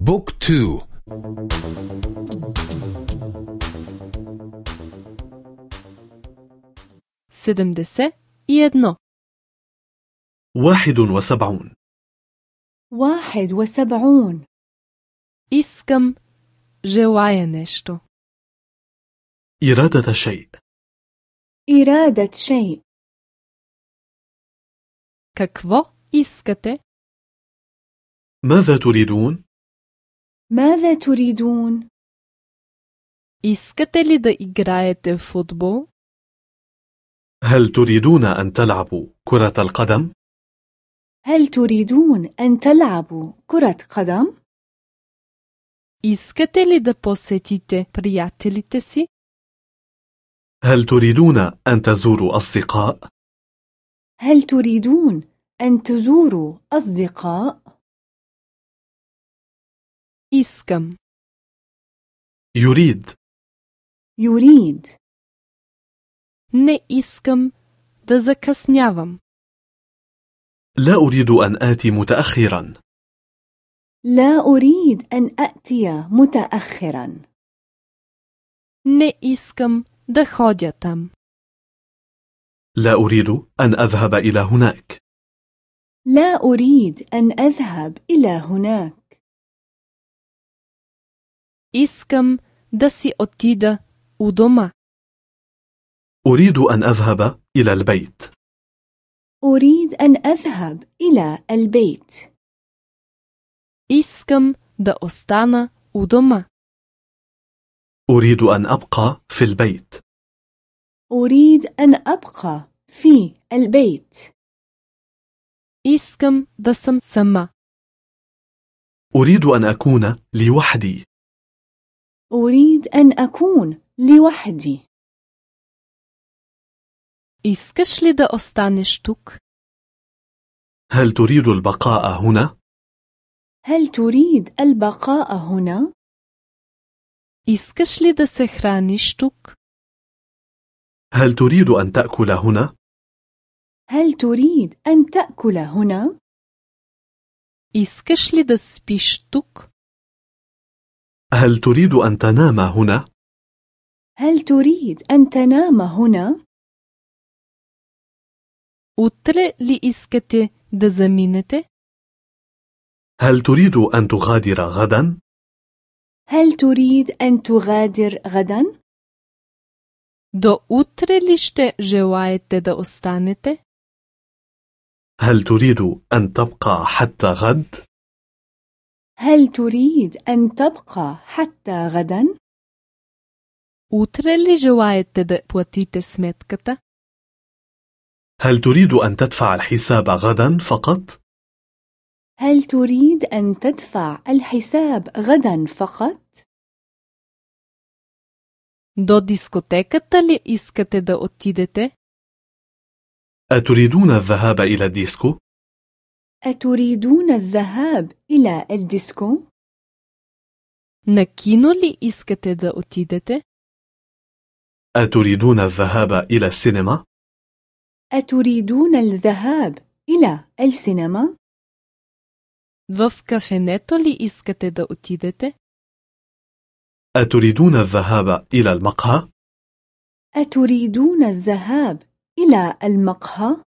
بوك تو. سدمدسة يدنو. واحد وسبعون. واحد وسبعون. إسكم جوايا نشتو. إرادة شيء. إرادة شيء. ككفو إسكتي ماذا تريدون؟ ماذا تريدون؟ Искате ли да играете футбол? هل تريدون أن تلعبوا كرة القدم؟ هل تريدون أن تلعبوا كرة قدم؟ Искате ли да посетите приятелите си? هل تريدون أن تزوروا أصدقاء؟ هل تريدون أن تزوروا أصدقاء؟ Искам. يريد يريد Не искам да закъснявам. لا أريد أن آتي متأخرا لا أريد أن أأتي متأخرا Не искам да ходя там. لا أريد أن أذهب إلى هناك لا أريد أن أذهب إلى هناك Искам да си отида у дома. أريد أن أذهب إلى البيت أريد أن أذهب إلى البيت Искам да остана у дома. أريد أن أبقى في البيت أريد أن أبقى في البيت Искам да съм сама. أريد أن أكون لوحدي أريد أن أكون لوحدي Искаш ли да останеш тук? هل تريد البقاء هنا؟ هل تريد البقاء هنا؟ Искаш ли да се храниш тук? هل تريد أن تأكل هنا؟ هل تريد أن تأكل هنا؟ Искаш ли да спиш тук? هل تريد أن تنام هنا؟ هل تريد أن تنام هنا؟ Утре ли искате да заминете? هل تريد أن تغادر غدا؟ هل تريد أن تغادر غدا؟ До утре ли ще желаете да останете? هل تريد أن تبقى حتى غد؟ هل تريد أن تبقى حتى غدا؟ Утре ли желаете да платите сметката? هل تريد أن تدفع الحساب غدا فقط؟ هل تريد أن تدفع الحساب غدا فقط؟ До дискотеката ли искате да отидете? أتريدون الذهاب إلى الديسكو؟ أتريدون الذهاب إلى الديسكو؟ На кино ли искате да отидете? أتريدون الذهاب إلى السينما؟ أتريدون الذهاب إلى السينما؟ В кафенето ли искате да отидете? أتريدون الذهاب إلى المقهى؟ أتريدون الذهاب إلى المقهى؟